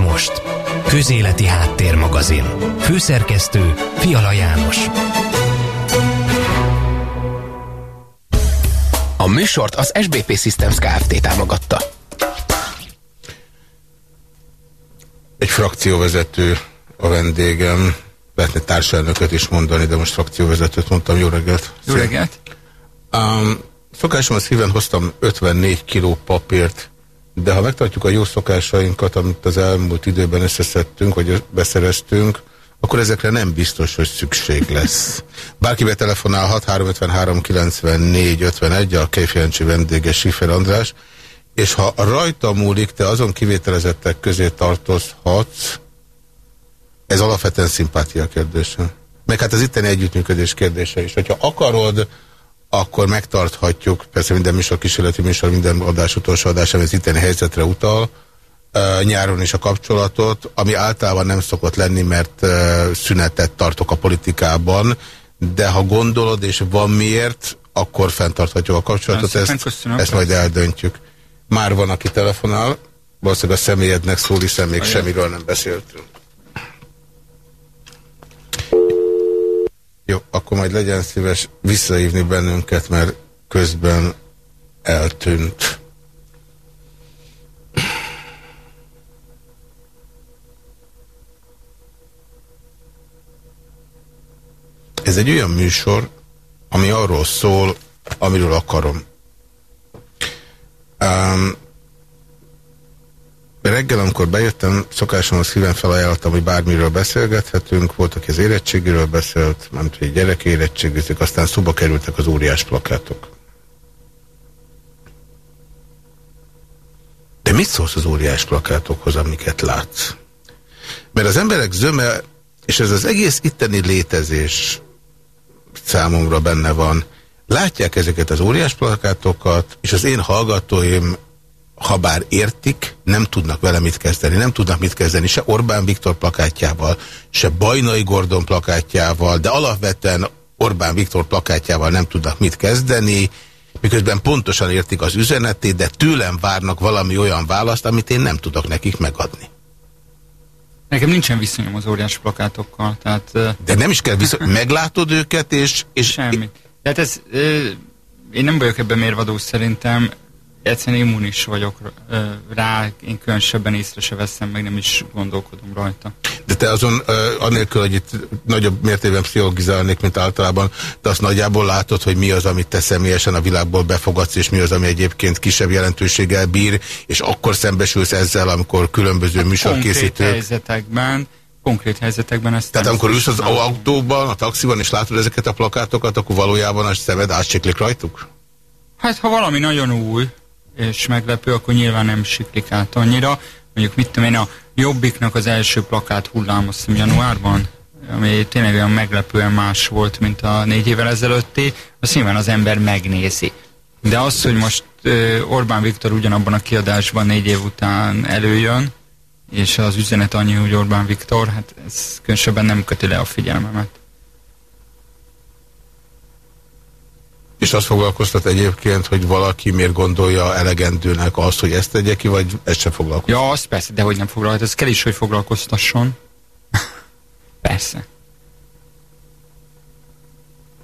most. Közéleti Háttérmagazin. Főszerkesztő Fiala János. A műsort az SBP Systems Kft. támogatta. Egy frakcióvezető a vendégem. Lehetne társelnököt is mondani, de most frakcióvezetőt mondtam. Jó reggelt! Jó reggelt! Um, szokásom az híven hoztam 54 kiló papírt, de ha megtartjuk a jó szokásainkat, amit az elmúlt időben összeszedtünk, vagy beszereztünk, akkor ezekre nem biztos, hogy szükség lesz. Bárki betelefonálhat 353 94 51, a Kejfjancsi vendége Sifer András, és ha rajta múlik, te azon kivételezettek közé tartozhatsz, ez alapvetően szimpátia kérdése. Meg hát az itteni együttműködés kérdése is. Hogyha akarod, akkor megtarthatjuk, persze minden műsor kísérleti műsor, minden adás utolsó adás, ami az itteni helyzetre utal, uh, nyáron is a kapcsolatot, ami általában nem szokott lenni, mert uh, szünetet tartok a politikában, de ha gondolod, és van miért, akkor fenntarthatjuk a kapcsolatot, ezt, ezt majd eldöntjük. Már van, aki telefonál, valószínűleg a személyednek szól, hiszen még semmiről nem beszéltünk. Jó, akkor majd legyen szíves visszahívni bennünket, mert közben eltűnt. Ez egy olyan műsor, ami arról szól, amiről akarom. Um, amikor bejöttem, szokásom szíven felajánlottam, hogy bármiről beszélgethetünk. Volt, aki az érettségiről beszélt, mert hogy gyerek érettségizik, aztán szoba kerültek az óriás plakátok. De mit szólsz az óriás plakátokhoz, amiket látsz? Mert az emberek zöme, és ez az egész itteni létezés számomra benne van, látják ezeket az óriás plakátokat, és az én hallgatóim ha bár értik, nem tudnak vele mit kezdeni. Nem tudnak mit kezdeni se Orbán Viktor plakátjával, se Bajnai Gordon plakátjával, de alapvetően Orbán Viktor plakátjával nem tudnak mit kezdeni, miközben pontosan értik az üzenetét, de tőlem várnak valami olyan választ, amit én nem tudok nekik megadni. Nekem nincsen viszonyom az óriás plakátokkal, tehát... De nem is kell viszony... Meglátod őket, és... és Semmi. Tehát ez... Én nem vagyok ebben mérvadó szerintem egyszerűen immunis vagyok rá, én különösebben észre se veszem, meg nem is gondolkodom rajta. De te azon, anélkül, hogy itt nagyobb mértékben pszichologizálnék, mint általában, de azt nagyjából látod, hogy mi az, amit te személyesen a világból befogadsz, és mi az, ami egyébként kisebb jelentőséggel bír, és akkor szembesülsz ezzel, amikor különböző műsorkészítők... Konkrét helyzetekben, konkrét helyzetekben ezt... Tehát amikor ülsz az autóban, a taxiban, és látod ezeket a plakátokat, akkor valójában a szemed átsiklik rajtuk? Hát, ha valami nagyon új, és meglepő, akkor nyilván nem siklik át annyira. Mondjuk mit tudom én, a Jobbiknak az első plakát hullám, azt hiszem januárban, ami tényleg olyan meglepően más volt, mint a négy évvel ezelőtti, azt nyilván az ember megnézi. De az, hogy most Orbán Viktor ugyanabban a kiadásban négy év után előjön, és az üzenet annyi, hogy Orbán Viktor, hát ez különösebben nem köti le a figyelmemet. És azt foglalkoztat egyébként, hogy valaki miért gondolja elegendőnek azt, hogy ezt tegye ki, vagy ez sem foglalkoztat? Ja, az persze, de hogy nem foglalkoztat. Ez kell is, hogy foglalkoztasson. persze.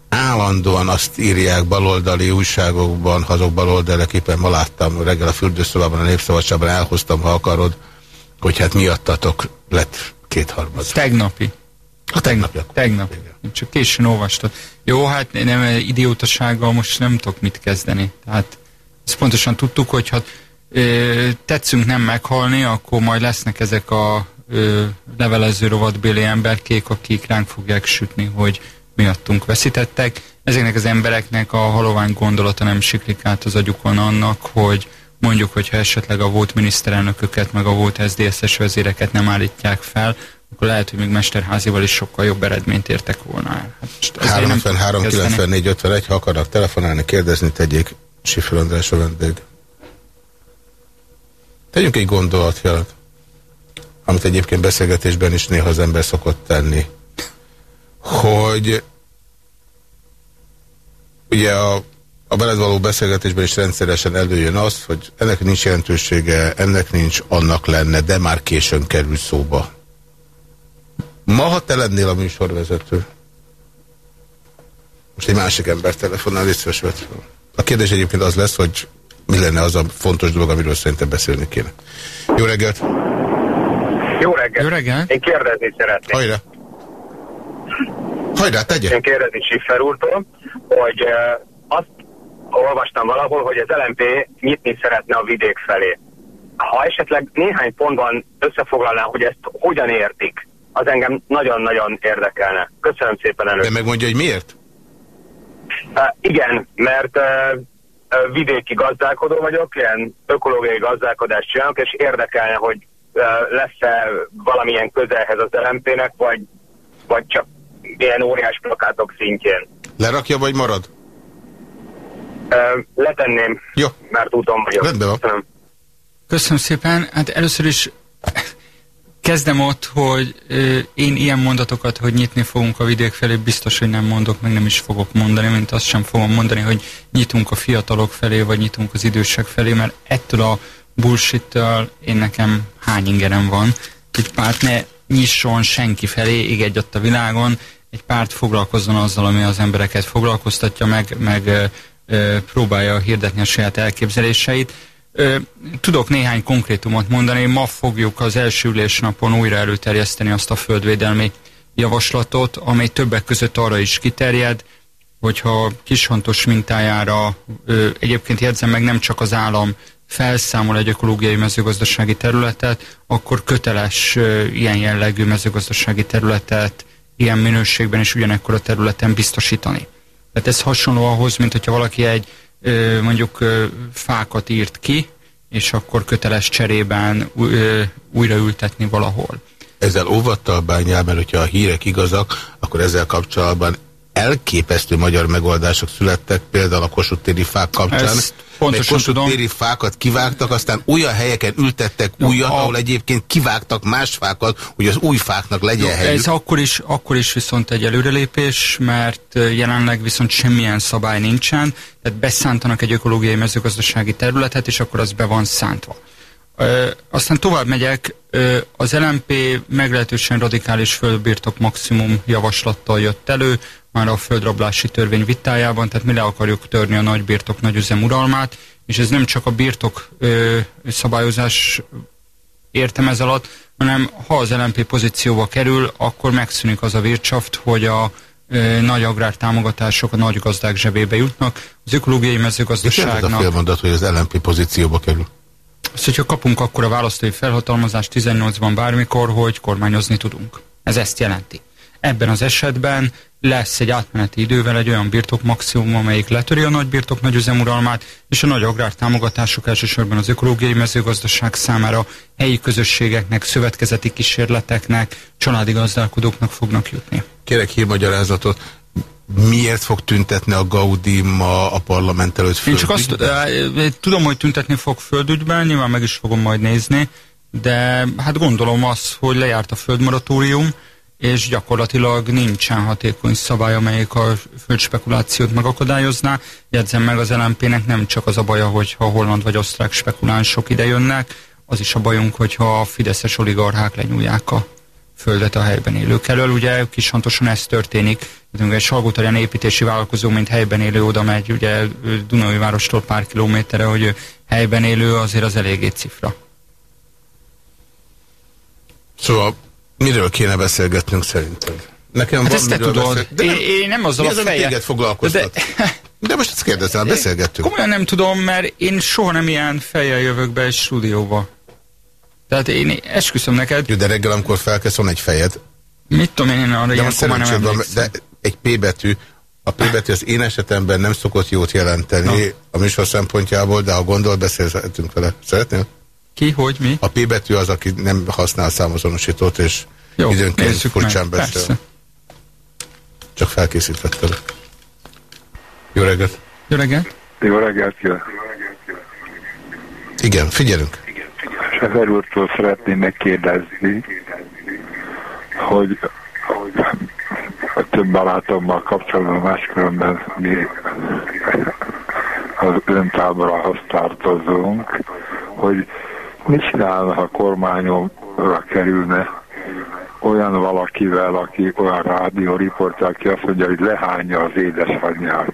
Állandóan azt írják baloldali újságokban, azok baloldalek éppen ma láttam reggel a fürdőszobában, a népszabadságban elhoztam, ha akarod, hogy hát miattatok lett kétharmad. Tegnapi. A tegnapi. Tegnap. Igen. Csak későn olvastad. Jó, hát nem idiótasággal most nem tudok mit kezdeni. Tehát ezt pontosan tudtuk, hogy ha ö, tetszünk nem meghalni, akkor majd lesznek ezek a ö, levelező rovatbéli emberkék, akik ránk fogják sütni, hogy miattunk veszítettek. Ezeknek az embereknek a halovány gondolata nem siklik át az agyukon annak, hogy mondjuk, hogyha esetleg a volt miniszterelnököket, meg a volt SZDSZ-es vezéreket nem állítják fel, akkor lehet, hogy még Mesterházival is sokkal jobb eredményt értek volna el. Hát 353 94 51, ha akarnak telefonálni, kérdezni, tegyék Siffer András a vendég. Tegyünk egy gondolatjelet, amit egyébként beszélgetésben is néha az ember szokott tenni, hogy ugye a a veled való beszélgetésben is rendszeresen előjön az, hogy ennek nincs jelentősége, ennek nincs, annak lenne, de már későn kerül szóba. Ma, ha te lennél a műsorvezető, most egy másik ember telefonál, légy A kérdés egyébként az lesz, hogy mi lenne az a fontos dolog, amiről szerintem beszélni kéne. Jó reggelt! Jó reggelt! Jó reggelt! Én kérdezni szeretnék. Hajrá! Hajrá, tegye! Én kérdezni Siffer úrtól, hogy azt olvastam valahol, hogy az LMP nyitni szeretne a vidék felé. Ha esetleg néhány pontban összefoglalná, hogy ezt hogyan értik, az engem nagyon-nagyon érdekelne. Köszönöm szépen előtt. De megmondja, hogy miért? Uh, igen, mert uh, vidéki gazdálkodó vagyok, ilyen ökológiai gazdálkodást csinálok, és érdekelne, hogy lesz-e valamilyen közelhez az LMP-nek, vagy, vagy csak ilyen óriás plakátok szintjén. Lerakja, vagy marad? Letenném, Jó. mert úton vagyok. Rendben van. Köszönöm. Köszönöm szépen. Hát először is kezdem ott, hogy ö, én ilyen mondatokat, hogy nyitni fogunk a vidék felé, biztos, hogy nem mondok, meg nem is fogok mondani, mint azt sem fogom mondani, hogy nyitunk a fiatalok felé, vagy nyitunk az idősek felé, mert ettől a bullshit én nekem hány ingerem van. Egy párt ne nyisson senki felé, ég egy ott a világon, egy párt foglalkozzon azzal, ami az embereket foglalkoztatja, meg, meg ö, ö, próbálja hirdetni a saját elképzeléseit. Tudok néhány konkrétumot mondani. Ma fogjuk az első ülésnapon újra előterjeszteni azt a földvédelmi javaslatot, amely többek között arra is kiterjed, hogyha kishantos mintájára, egyébként jegyzem meg nem csak az állam felszámol egy ökológiai mezőgazdasági területet, akkor köteles ilyen jellegű mezőgazdasági területet ilyen minőségben és ugyanekkor a területen biztosítani. Tehát ez hasonló ahhoz, mint hogyha valaki egy mondjuk fákat írt ki, és akkor köteles cserében újraültetni valahol. Ezzel óvattal bánjál, mert hogyha a hírek igazak, akkor ezzel kapcsolatban elképesztő magyar megoldások születtek, például a Kossuth téri fák kapcsán. Ezt pontosan Kossuth téri fákat kivágtak, aztán olyan helyeken ültettek no, újat, a... ahol egyébként kivágtak más fákat, hogy az új fáknak legyen no, helyük. Ez akkor is, akkor is viszont egy előrelépés, mert jelenleg viszont semmilyen szabály nincsen, tehát beszántanak egy ökológiai mezőgazdasági területet, és akkor az be van szántva. Ö, aztán tovább megyek, ö, az LMP meglehetősen radikális földbirtok maximum javaslattal jött elő, már a földrablási törvény vitájában, tehát mi le akarjuk törni a nagy birtok nagy üzem uralmát, és ez nem csak a birtok ö, szabályozás értem ez alatt, hanem ha az LMP pozícióba kerül, akkor megszűnik az a vircsaft, hogy a ö, nagy agrártámogatások a nagy gazdák zsebébe jutnak. Az ökológiai mezőgazdaságnak... Mi a félmondat, hogy az LMP pozícióba kerül? Az, hogyha kapunk akkor a választói felhatalmazást 18-ban bármikor, hogy kormányozni tudunk. Ez ezt jelenti. Ebben az esetben lesz egy átmeneti idővel egy olyan birtok maximum, amelyik letöri a nagy birtok nagy üzemuralmát, és a nagy agrártámogatások elsősorban az ökológiai mezőgazdaság számára helyi közösségeknek, szövetkezeti kísérleteknek, családi gazdálkodóknak fognak jutni. Kérek hírmagyarázatot. Miért fog tüntetni a Gaudi ma a parlament előtt Én csak azt tudom, hogy tüntetni fog földügyben, nyilván meg is fogom majd nézni, de hát gondolom az, hogy lejárt a földmoratórium, és gyakorlatilag nincsen hatékony szabály, amelyik a földspekulációt megakadályozná. Jegyzem meg az LMP-nek nem csak az a baja, hogyha holland vagy osztrák spekulánsok ide jönnek, az is a bajunk, hogyha a fideszes oligarchák lenyúlják a földet a helyben élők elől. Ugye kishantosan ez történik. Egy Salgótarján építési vállalkozó, mint helyben élő oda megy, ugye Dunai várostól pár kilométerre, hogy helyben élő azért az eléggé cifra. Szóval Miről kéne beszélgetnünk szerinted? Nekem hát van ezt te tudod. De nem, én, nem azzal mi az, a téged foglalkoztat? De, de most ezt kérdezem, beszélgettünk. Komolyan nem tudom, mert én soha nem ilyen fejjel jövök be egy stúdióba. Tehát én esküszöm neked... Jó, de reggel, amikor felkezd, van egy fejed. Mit tudom én, én arra de ilyen nem van, De egy P betű, a P betű az én esetemben nem szokott jót jelenteni no. a műsor szempontjából, de ha gondol, beszélhetünk vele. Szeretnél? Ki, hogy, mi? A P betű az, aki nem használ számozonosítót, és Jó, időnként furcsán beszél. Persze. Csak felkészítettem. Jó reggelt! Jó reggelt! Jó reggelt! Jó. Igen, figyelünk! Sefer úrtól szeretném megkérdezni, hogy a több barátommal kapcsolatban máskülönben mi az öntábrához tartozunk, hogy mit csinálna, ha kormányomra kerülne olyan valakivel, aki olyan rádióriporter, aki azt mondja, hogy lehányja az édesanyját.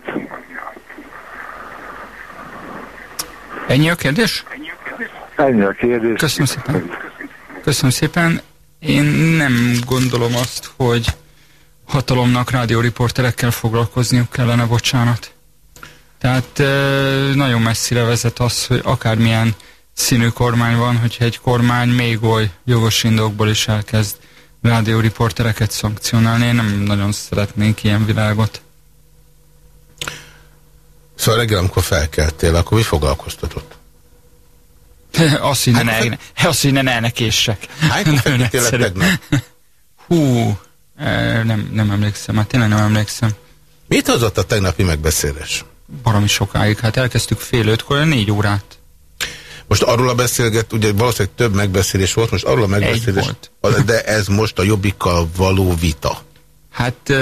Ennyi a kérdés? Ennyi a kérdés. Köszönöm szépen. Köszönöm szépen. Én nem gondolom azt, hogy hatalomnak rádióriporterekkel foglalkozniuk kellene, bocsánat. Tehát nagyon messzire vezet az, hogy akármilyen színű kormány van, hogyha egy kormány még oly jogos indokból is elkezd rádióriportereket szankcionálni, én nem nagyon szeretnék ilyen világot. Szóval reggel, amikor felkeltél, akkor mi foglalkoztatott? azt, azt, ne, ne, ne késsek. Hány tegnap? Hú, nem, nem emlékszem, hát tényleg nem emlékszem. Mit hozott a tegnapi megbeszélés? Baromi sokáig, hát elkezdtük fél ötkor, négy órát. Most arról a beszélget, ugye valószínűleg több megbeszélés volt, most arról a megbeszélés, de ez most a jobbikkal való vita. Hát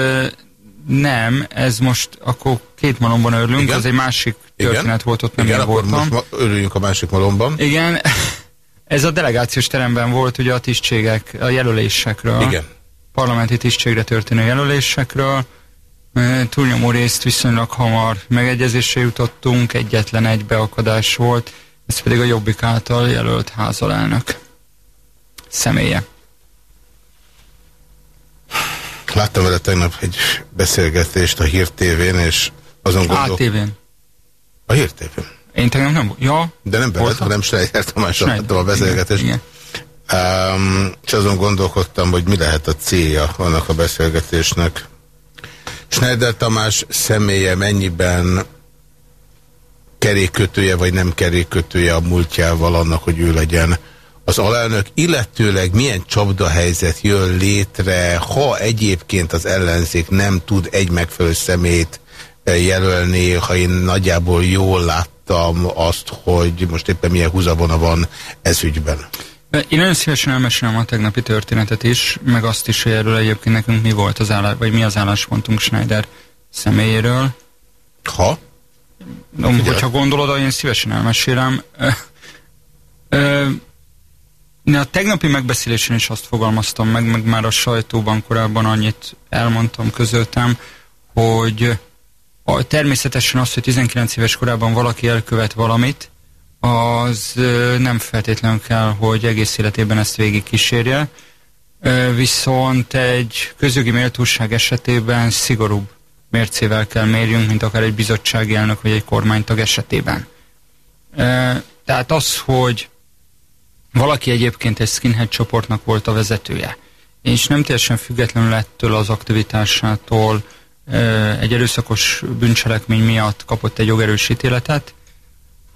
nem, ez most akkor két malomban örülünk, Igen? az egy másik történet Igen? volt, ott nem Igen, voltam. most ma örüljünk a másik malomban. Igen, ez a delegációs teremben volt ugye a tisztségek, a jelölésekről. Igen. Parlamenti tisztségre történő jelölésekről. Túlnyomó részt viszonylag hamar megegyezésre jutottunk, egyetlen egy beakadás volt, ez pedig a Jobbik által jelölt házalelnök személye. Láttam vele tegnap egy beszélgetést a Hír TV-n, és azon gondolok... ATV-n. A Hír TV-n. Én tegnap nem... Ja. De nem veled, hanem Schneider Tamásra láttam a beszélgetést. Igen, igen. Um, és azon gondolkodtam, hogy mi lehet a célja annak a beszélgetésnek. Schneider Tamás személye mennyiben kerékkötője, vagy nem kerékkötője a múltjával annak, hogy ő legyen az alelnök, illetőleg milyen csapdahelyzet jön létre, ha egyébként az ellenzék nem tud egy megfelelő szemét eh, jelölni, ha én nagyjából jól láttam azt, hogy most éppen milyen húzavona van ez ügyben. Én nagyon szívesen elmesélem a tegnapi történetet is, meg azt is, hogy erről egyébként nekünk mi volt az állás, vagy mi az álláspontunk Schneider személyéről. Ha? No, hogyha gondolod, én szívesen elmesélem. A tegnapi megbeszélésen is azt fogalmaztam meg, meg már a sajtóban korábban annyit elmondtam, közöltem, hogy a, természetesen az, hogy 19 éves korában valaki elkövet valamit, az nem feltétlenül kell, hogy egész életében ezt végig kísérje, viszont egy közjogi méltóság esetében szigorúbb mércével kell mérjünk, mint akár egy bizottsági elnök vagy egy kormánytag esetében. Tehát az, hogy valaki egyébként egy skinhead csoportnak volt a vezetője, és nem teljesen függetlenül ettől az aktivitásától egy erőszakos bűncselekmény miatt kapott egy jogerős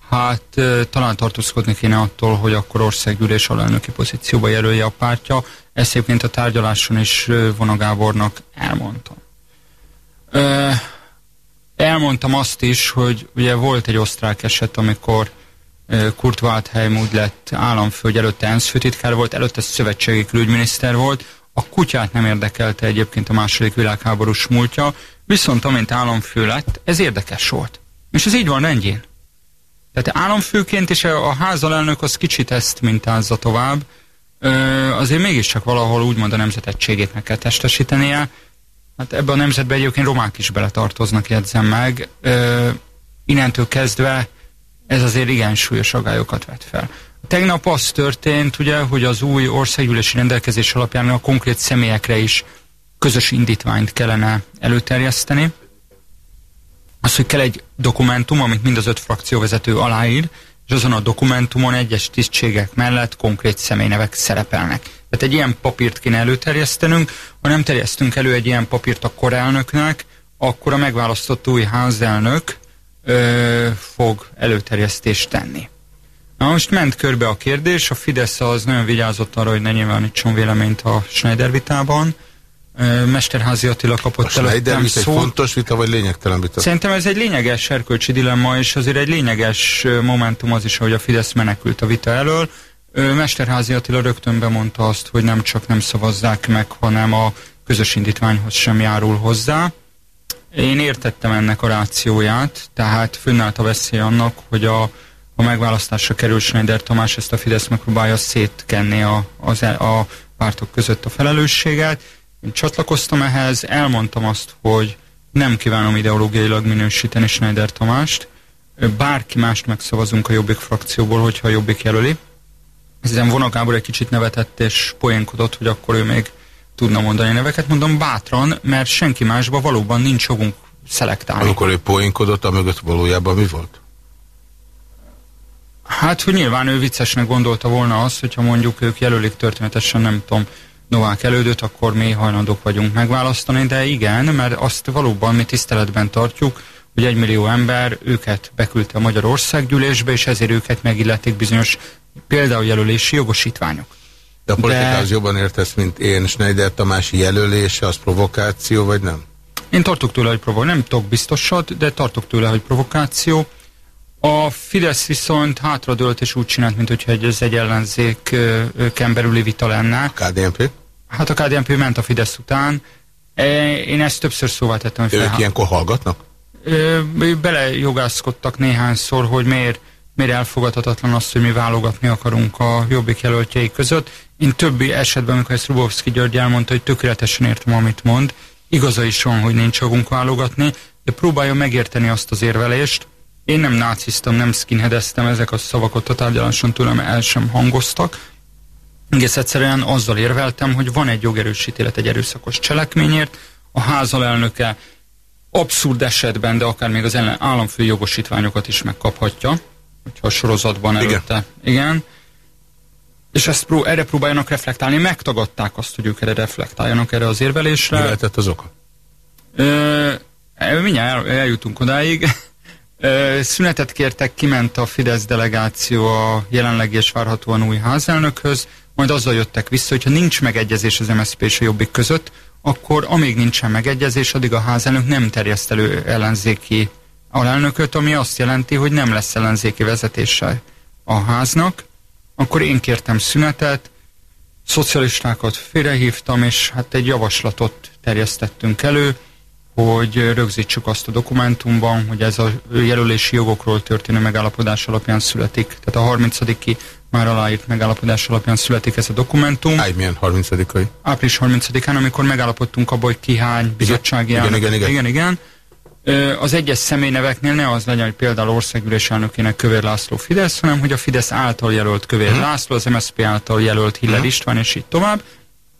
hát talán tartózkodni kéne attól, hogy akkor országgyűlés alelnöki pozícióba jelölje a pártja. Ezt egyébként a tárgyaláson is Vona Gábornak elmondtam. Elmondtam azt is, hogy ugye volt egy osztrák eset, amikor Kurt Waldheim úgy lett államfő, hogy előtte ENSZ főtitkár volt, előtte szövetségi külügyminiszter volt, a kutyát nem érdekelte egyébként a második világháborús múltja, viszont amint államfő lett, ez érdekes volt. És ez így van rendjén. Tehát államfőként és a házalelnök az kicsit ezt mintázza tovább, azért mégiscsak valahol úgymond a nemzetegységét meg kell testesítenie. Hát ebbe a nemzetbe egyébként romák is beletartoznak, jegyzem meg. Ö, innentől kezdve ez azért igen súlyos agályokat vet fel. Tegnap az történt, ugye, hogy az új országgyűlési rendelkezés alapján a konkrét személyekre is közös indítványt kellene előterjeszteni. Az, hogy kell egy dokumentum, amit mind az öt frakcióvezető aláír, és azon a dokumentumon egyes tisztségek mellett konkrét személynevek szerepelnek. Tehát egy ilyen papírt kéne előterjesztenünk, ha nem terjesztünk elő egy ilyen papírt a korelnöknek, akkor a megválasztott új házelnök ö, fog előterjesztést tenni. Na most ment körbe a kérdés, a Fidesz az nagyon vigyázott arra, hogy ne nyilvánítson véleményt a Schneider vitában. Mesterházi Attila kapott a Schneider vita egy fontos vita, vagy lényegtelen vita? Szerintem ez egy lényeges erkölcsi dilemma, és azért egy lényeges momentum az is, hogy a Fidesz menekült a vita elől. Mesterházi Attila rögtön bemondta azt, hogy nem csak nem szavazzák meg, hanem a közös indítványhoz sem járul hozzá. Én értettem ennek a rációját, tehát fönnállt a veszély annak, hogy a, a megválasztásra kerül Schneider Tamás ezt a Fidesz megpróbálja szétkenni a, az, e, a pártok között a felelősséget. Én csatlakoztam ehhez, elmondtam azt, hogy nem kívánom ideológiailag minősíteni Schneider Tamást, bárki mást megszavazunk a Jobbik frakcióból, hogyha a Jobbik jelöli. Ezen Vona Gábor egy kicsit nevetett és poénkodott, hogy akkor ő még tudna mondani neveket. Mondom bátran, mert senki másban valóban nincs jogunk szelektálni. Amikor ő poénkodott, a mögött valójában mi volt? Hát, hogy nyilván ő viccesnek gondolta volna azt, hogyha mondjuk ők jelölik történetesen, nem tudom, Novák elődöt, akkor mi hajlandók vagyunk megválasztani, de igen, mert azt valóban mi tiszteletben tartjuk, hogy egy millió ember őket beküldte a Magyarországgyűlésbe, és ezért őket megilletik bizonyos például jelölési jogosítványok. De a politikához De... jobban értesz, mint én. Schneider Tamás jelölése, az provokáció, vagy nem? Én tartok tőle, hogy provokáció. Nem tudok biztosat, de tartok tőle, hogy provokáció. A Fidesz viszont hátradőlt és úgy csinált, mint hogyha ez egy ellenzéken belüli vita lenne. A KDNP? Hát a KDNP ment a Fidesz után. E, én ezt többször szóvá tettem. Hogy ők ilyenkor hallgatnak? Belejogászkodtak néhányszor, hogy miért, miért elfogadhatatlan az, hogy mi válogatni akarunk a jobbik jelöltjei között. Én többi esetben, amikor ezt Rubovszki György elmondta, hogy tökéletesen értem, amit mond, igaza is van, hogy nincs jogunk válogatni, de próbálja megérteni azt az érvelést, én nem náciztam, nem skinheadeztem, ezek a szavak ott a tárgyaláson tőlem el sem hangoztak. Egész egyszerűen azzal érveltem, hogy van egy jogerősítélet egy erőszakos cselekményért, a házalelnöke abszurd esetben, de akár még az államfő jogosítványokat is megkaphatja, a sorozatban előtte. Igen. Igen. És ezt pró erre próbáljanak reflektálni. Megtagadták azt, hogy ők erre reflektáljanak erre az érvelésre. Mi lehetett az oka? Ö, mindjárt el, eljutunk odáig. Ö, szünetet kértek, kiment a Fidesz delegáció a jelenleg és várhatóan új házelnökhöz, majd azzal jöttek vissza, hogyha nincs megegyezés az MSZP és a Jobbik között, akkor amíg nincsen megegyezés, addig a házelnök nem terjeszt elő ellenzéki alelnököt, ami azt jelenti, hogy nem lesz ellenzéki vezetéssel a háznak. Akkor én kértem szünetet, szocialistákat félrehívtam, és hát egy javaslatot terjesztettünk elő, hogy rögzítsük azt a dokumentumban, hogy ez a jelölési jogokról történő megállapodás alapján születik. Tehát a 30 már aláírt megállapodás alapján születik ez a dokumentum. Áj, milyen 30-ai? Április 30-án, amikor megállapodtunk abban, hogy ki hány bizottsági igen, igen, igen, igen, igen. Az egyes személyneveknél ne az legyen, hogy például országgyűlés elnökének Kövér László Fidesz, hanem hogy a Fidesz által jelölt Kövér uh-huh. László, az MSZP által jelölt Hiller uh-huh. István, és így tovább.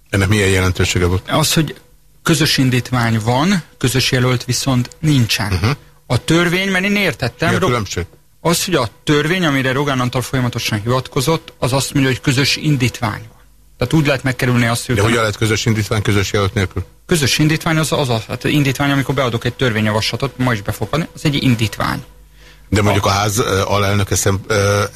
Ennek milyen jelentősége volt? Az, hogy közös indítvány van, közös jelölt viszont nincsen. Uh-huh. A törvény, mert én értettem... Mi a különbség? Az, hogy a törvény, amire Rogán Antal folyamatosan hivatkozott, az azt mondja, hogy közös indítvány. Tehát úgy lehet megkerülni azt, hogy... De hogyan lehet közös indítvány közös jelölt nélkül? Közös indítvány az az, hát indítvány, amikor beadok egy törvényjavaslatot, ma is befogadni, az egy indítvány. De mondjuk a, a ház alelnöke szem,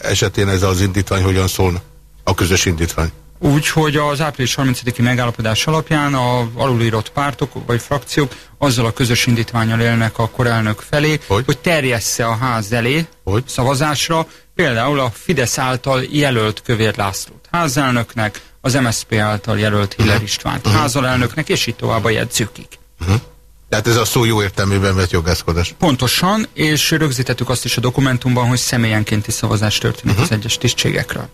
esetén ez az indítvány hogyan szólna? A közös indítvány? Úgy, hogy az április 30-i megállapodás alapján a alulírott pártok vagy frakciók azzal a közös indítványal élnek a korelnök felé, hogy, hogy terjessze a ház elé hogy? szavazásra, például a Fidesz által jelölt Kövér Lászlót házelnöknek, az MSZP által jelölt Hiller mhm. Istvánt uh -huh. házalelnöknek, és így tovább a jegyzőkig. Uh mhm. -huh. Tehát ez a szó jó értelmében vett jogászkodás. Pontosan, és rögzítettük azt is a dokumentumban, hogy személyenkénti szavazás történik uh mhm. -huh. az egyes tisztségekről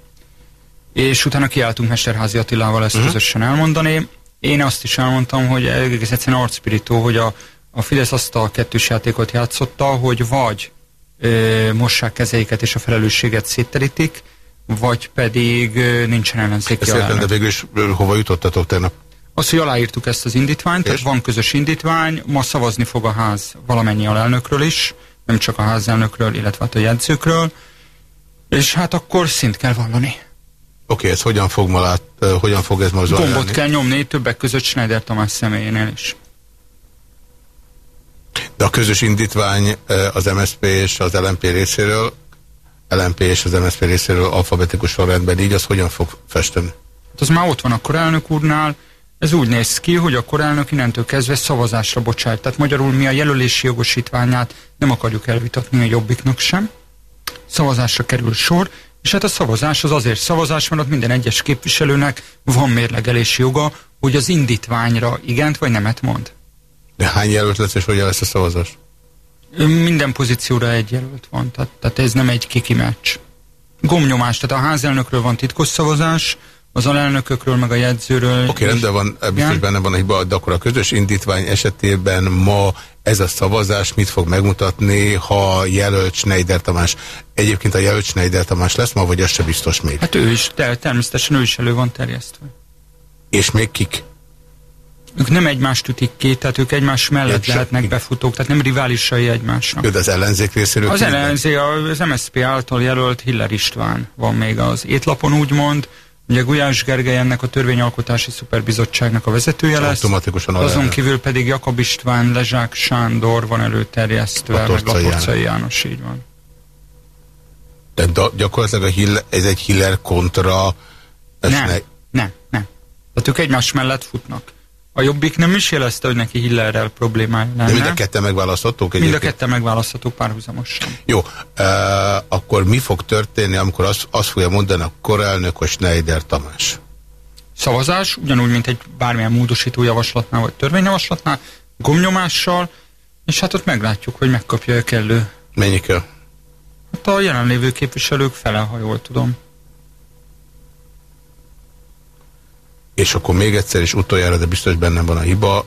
és utána kiálltunk Mesterházi Attilával ezt uh-huh. közösen elmondani. Én azt is elmondtam, hogy egész egyszerűen arcspirító, hogy a, a Fidesz azt a kettős játékot játszotta, hogy vagy ö, mossák kezeiket és a felelősséget szétterítik, vagy pedig nincsen ellenzéki Ezt de végül is hova jutottatok tegnap? Az, hogy aláírtuk ezt az indítványt, és? tehát van közös indítvány, ma szavazni fog a ház valamennyi alelnökről is, nem csak a házelnökről, illetve hát a jegyzőkről, és hát akkor szint kell vallani. Oké, ez hogyan fog, ma lát, uh, hogyan fog ez zajlani? Gombot kell nyomni, többek között Schneider Tamás személyénél is. De a közös indítvány az MSZP és az LMP részéről, LMP és az MSZP részéről alfabetikus sorrendben így, az hogyan fog festeni? Hát az már ott van a korelnök úrnál, ez úgy néz ki, hogy a korelnök innentől kezdve szavazásra bocsát. Tehát magyarul mi a jelölési jogosítványát nem akarjuk elvitatni a jobbiknak sem. Szavazásra kerül sor, és hát a szavazás az azért szavazás, mert minden egyes képviselőnek van mérlegelési joga, hogy az indítványra igent vagy nemet mond. De hány jelölt lesz, és hogyan lesz a szavazás? Minden pozícióra egy jelölt van, tehát, tehát ez nem egy kiki meccs. Gomnyomás, tehát a házelnökről van titkos szavazás, az alelnökökről, meg a jegyzőről. Oké, okay, rendben van, biztos benne van egy hiba, de akkor a közös indítvány esetében ma ez a szavazás mit fog megmutatni, ha jelölt Schneider Tamás. Egyébként a jelölt Schneider Tamás lesz ma, vagy az se biztos még? Hát ő is, de természetesen ő is elő van terjesztve. És még kik? Ők nem egymást ütik ki, tehát ők egymás mellett Egy lehetnek se, befutók, tehát nem riválisai egymásnak. Ő az ellenzék részéről? Az ellenzék, az MSZP által jelölt Hiller István van még az étlapon úgymond, Ugye Gulyás Gergely ennek a törvényalkotási szuperbizottságnak a vezetője lesz. Automatikusan Azon kívül pedig Jakab István, Lezsák Sándor van előterjesztve, a meg Latorcai János, így van. Tehát gyakorlatilag a Hiller, ez egy Hiller kontra... Nem, ne... nem, nem. Tehát ők egymás mellett futnak. A Jobbik nem is jelezte, hogy neki Hillerrel problémája lenne. De mind a ketten megválasztottuk? Mind a ketten megválasztottuk párhuzamosan. Jó, uh, akkor mi fog történni, amikor azt, azt fogja mondani a korelnök, hogy Schneider Tamás? Szavazás, ugyanúgy, mint egy bármilyen módosító javaslatnál, vagy törvényjavaslatnál, gomnyomással, és hát ott meglátjuk, hogy megkapja-e kellő. Mennyi kell? Hát a jelenlévő képviselők fele, ha jól tudom. És akkor még egyszer is utoljára, de biztos bennem van a hiba,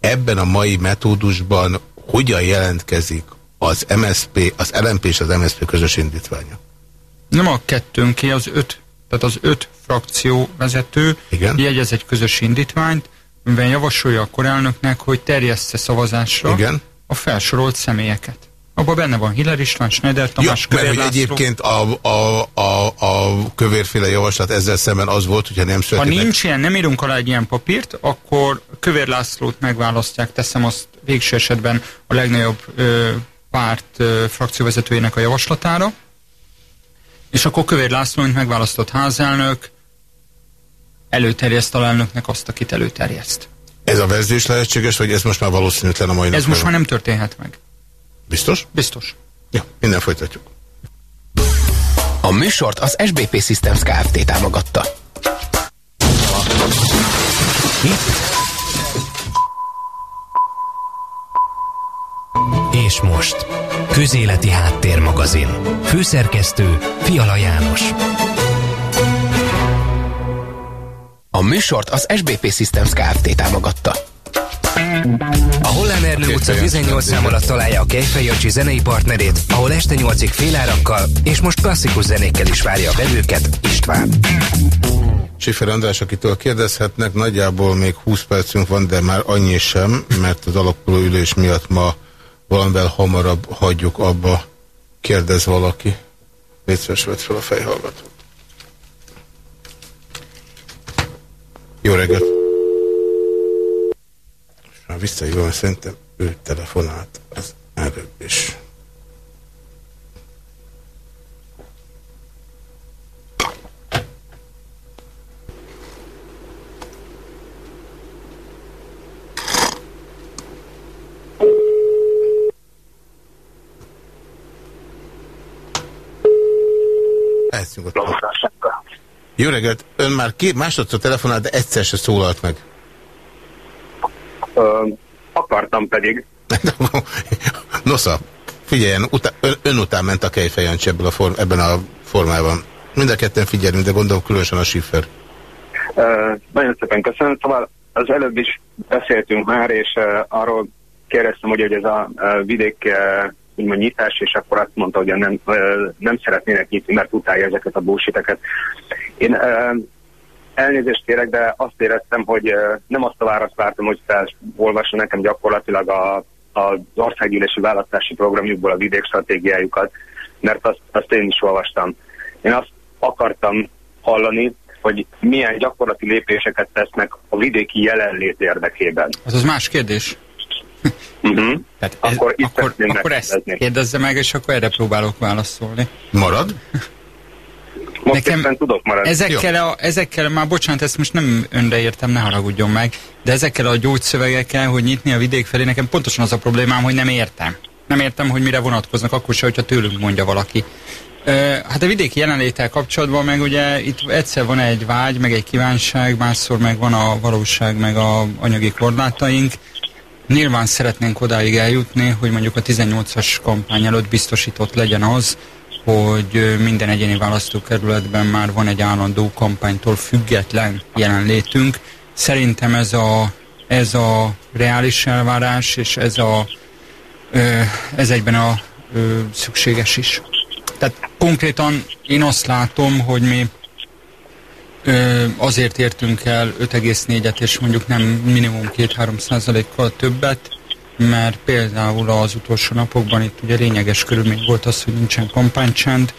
ebben a mai metódusban hogyan jelentkezik az MSP, az LMP és az MSP közös indítványa? Nem a kettőnké, az öt, tehát az öt frakció vezető Igen? jegyez egy közös indítványt, amiben javasolja a korelnöknek, hogy terjessze szavazásra Igen? a felsorolt személyeket. Abban benne van Hiller István, Schneider, Tamás, ja, mert hogy egyébként a, a, a, a kövérféle javaslat ezzel szemben az volt, hogyha nem született. Ha nincs ilyen, nem írunk alá egy ilyen papírt, akkor Kövér Lászlót megválasztják, teszem azt végső esetben a legnagyobb ö, párt ö, frakcióvezetőjének a javaslatára, és akkor Kövér László, mint megválasztott házelnök, előterjeszt alelnöknek azt, akit előterjeszt. Ez a verzés lehetséges, vagy ez most már valószínűtlen a mai Ez most már nem történhet meg. Biztos? Biztos. Ja, minden folytatjuk. A műsort az SBP Systems Kft. támogatta. És most, Közéleti Háttérmagazin. Főszerkesztő Fiala János. A műsort az SBP Systems Kft. támogatta. A Hollán Ernő utca 18 szám alatt találja a Kejfej Jancsi zenei partnerét, ahol este 8-ig félárakkal és most klasszikus zenékkel is várja a vevőket István. Sifer András, akitől kérdezhetnek, nagyjából még 20 percünk van, de már annyi sem, mert az alakuló ülés miatt ma valamivel hamarabb hagyjuk abba, kérdez valaki. Légy vett fel a fejhallgatót. Jó reggelt! Már visszahívom, szerintem ő telefonált az előbb is. Jó reggelt! Ön már két másodszor telefonált, de egyszer se szólalt meg. Ö, akartam pedig. Nosza, figyeljen, utá, ön, ön után ment a kejfejancsi ebben a, form, ebben a formában. Mind a ketten figyelünk, de gondolom különösen a Schiffer. Uh, nagyon szépen köszönöm. Szóval az előbb is beszéltünk már, és uh, arról kérdeztem, hogy, hogy ez a uh, vidék uh, úgymond nyitás, és akkor azt mondta, hogy nem, uh, nem szeretnének nyitni, mert utálja ezeket a búsiteket. Én uh, elnézést kérek, de azt éreztem, hogy nem azt a választ vártam, hogy felolvassa nekem gyakorlatilag a, az országgyűlési választási programjukból a vidékstratégiájukat, mert azt, azt én is olvastam. Én azt akartam hallani, hogy milyen gyakorlati lépéseket tesznek a vidéki jelenlét érdekében. Ez az más kérdés. Uh mhm. -huh. Tehát ez, akkor, akkor, akkor ezt kérdezze meg, és akkor erre próbálok válaszolni. Marad? Nekem tudok maradni. Ezekkel, a, ezekkel, már bocsánat, ezt most nem önre értem, ne haragudjon meg, de ezekkel a gyógyszövegekkel, hogy nyitni a vidék felé, nekem pontosan az a problémám, hogy nem értem. Nem értem, hogy mire vonatkoznak, akkor se, hogyha tőlünk mondja valaki. Hát a vidéki jelenléttel kapcsolatban meg ugye itt egyszer van egy vágy, meg egy kívánság, másszor meg van a valóság, meg a anyagi korlátaink. Nyilván szeretnénk odáig eljutni, hogy mondjuk a 18-as kampány előtt biztosított legyen az, hogy minden egyéni választókerületben már van egy állandó kampánytól független jelenlétünk. Szerintem ez a, ez a reális elvárás, és ez, a, ez egyben a szükséges is. Tehát konkrétan én azt látom, hogy mi azért értünk el 5,4-et, és mondjuk nem minimum 2-3 százalékkal többet, mert például az utolsó napokban itt ugye lényeges körülmény volt az, hogy nincsen kampánycsend,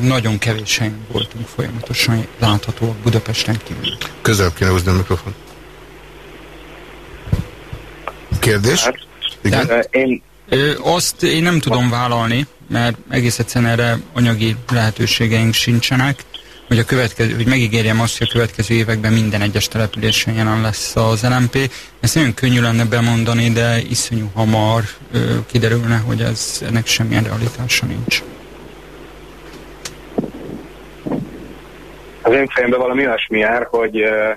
nagyon kevésen voltunk folyamatosan láthatóak Budapesten kívül. Közel kéne hozni a mikrofon. Kérdés? Hát, Igen? Tehát, én... Azt én nem tudom vállalni, mert egész egyszerűen erre anyagi lehetőségeink sincsenek hogy, a következő, hogy megígérjem azt, hogy a következő években minden egyes településen jelen lesz az LMP. Ezt nagyon könnyű lenne bemondani, de iszonyú hamar ö, kiderülne, hogy ez, ennek semmilyen realitása nincs. Az én fejemben valami olyasmi jár, hogy ö,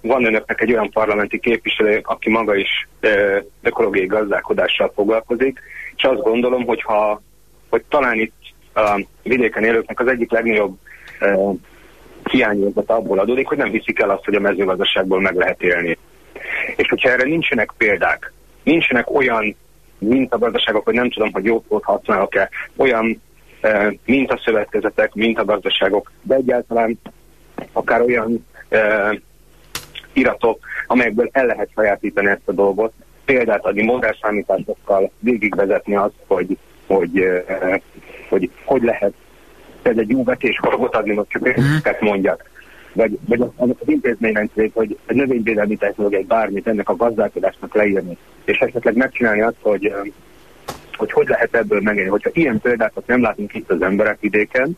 van önöknek egy olyan parlamenti képviselő, aki maga is ö, ökológiai gazdálkodással foglalkozik, és azt gondolom, hogy ha hogy talán itt a vidéken élőknek az egyik legnagyobb hiányozata abból adódik, hogy nem hiszik el azt, hogy a mezőgazdaságból meg lehet élni. És hogyha erre nincsenek példák, nincsenek olyan mintagazdaságok, hogy nem tudom, hogy jó szót használok-e, olyan e, mintaszövetkezetek, mintagazdaságok, de egyáltalán akár olyan e, iratok, amelyekből el lehet sajátítani ezt a dolgot, példát adni, modellszámításokkal végigvezetni azt, hogy hogy, e, hogy, hogy lehet ez egy jó vetéskorgot adni, most csak őket mondjak. Vagy, vagy az, az intézményrendszer, hogy egy növényvédelmi technológiai bármit ennek a gazdálkodásnak leírni, és esetleg megcsinálni azt, hogy hogy hogy lehet ebből megélni. Hogyha ilyen példákat nem látunk itt az emberek vidéken,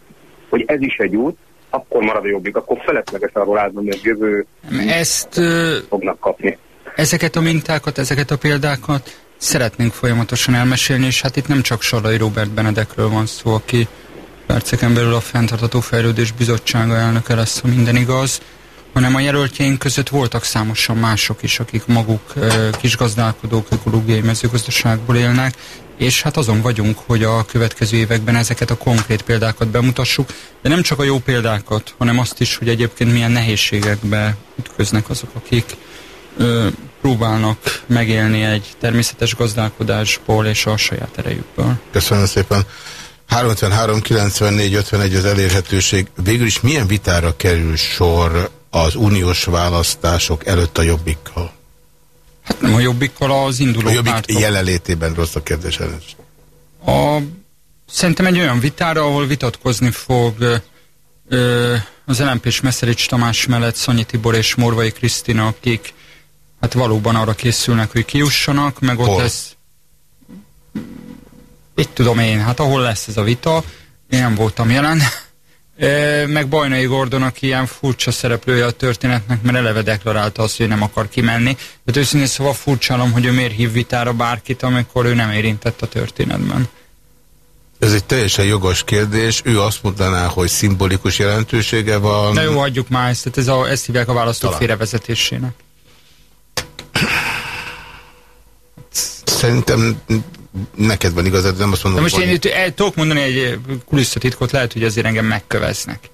hogy ez is egy út, akkor marad a jobbik, akkor felesleges arról állni, hogy jövő Ezt, fognak kapni. Ezeket a mintákat, ezeket a példákat szeretnénk folyamatosan elmesélni, és hát itt nem csak Salai Robert Benedekről van szó, aki perceken belül a Fenntartató Fejlődés Bizottsága elnöke lesz, ha minden igaz, hanem a jelöltjeink között voltak számosan mások is, akik maguk kisgazdálkodók, ökológiai mezőgazdaságból élnek, és hát azon vagyunk, hogy a következő években ezeket a konkrét példákat bemutassuk, de nem csak a jó példákat, hanem azt is, hogy egyébként milyen nehézségekbe ütköznek azok, akik ö, próbálnak megélni egy természetes gazdálkodásból és a saját erejükből. Köszönöm szépen. 353 94 51 az elérhetőség. Végül is milyen vitára kerül sor az uniós választások előtt a jobbikkal? Hát nem a jobbikkal, az induló A jobbik pártok. jelenlétében rossz a kérdés A, szerintem egy olyan vitára, ahol vitatkozni fog ö, az lmp és Meszerics Tamás mellett Szanyi Tibor és Morvai Krisztina, akik hát valóban arra készülnek, hogy kiussanak, meg ott Hol? lesz Itt tudom én, hát ahol lesz ez a vita, én nem voltam jelen, meg Bajnai Gordon, aki ilyen furcsa szereplője a történetnek, mert eleve deklarálta azt, hogy nem akar kimenni. De őszintén szóval furcsálom, hogy ő miért hív vitára bárkit, amikor ő nem érintett a történetben. Ez egy teljesen jogos kérdés. Ő azt mondaná, hogy szimbolikus jelentősége van. Na jó, hagyjuk már ezt. Ez a, ezt hívják a választók félrevezetésének. Szerintem neked van igazad, nem azt mondom, Na most én itt el, tudok mondani egy kulisszatitkot, lehet, hogy azért engem megköveznek.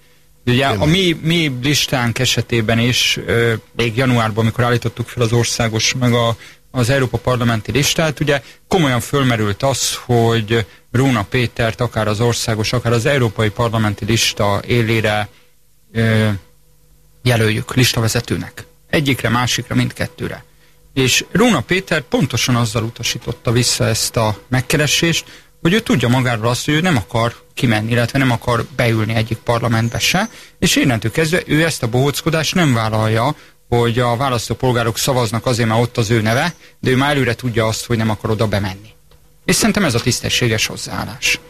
Ugye a mi, mi listánk esetében is, euh, még januárban, amikor állítottuk fel az országos, meg a, az Európa Parlamenti listát, ugye komolyan fölmerült az, hogy Róna Pétert akár az országos, akár az Európai Parlamenti lista élére euh, jelöljük listavezetőnek. Egyikre, másikra, mindkettőre. És Róna Péter pontosan azzal utasította vissza ezt a megkeresést, hogy ő tudja magáról azt, hogy ő nem akar kimenni, illetve nem akar beülni egyik parlamentbe se, és innentől kezdve ő ezt a bohóckodást nem vállalja, hogy a választópolgárok szavaznak azért, mert ott az ő neve, de ő már előre tudja azt, hogy nem akar oda bemenni. És szerintem ez a tisztességes hozzáállás.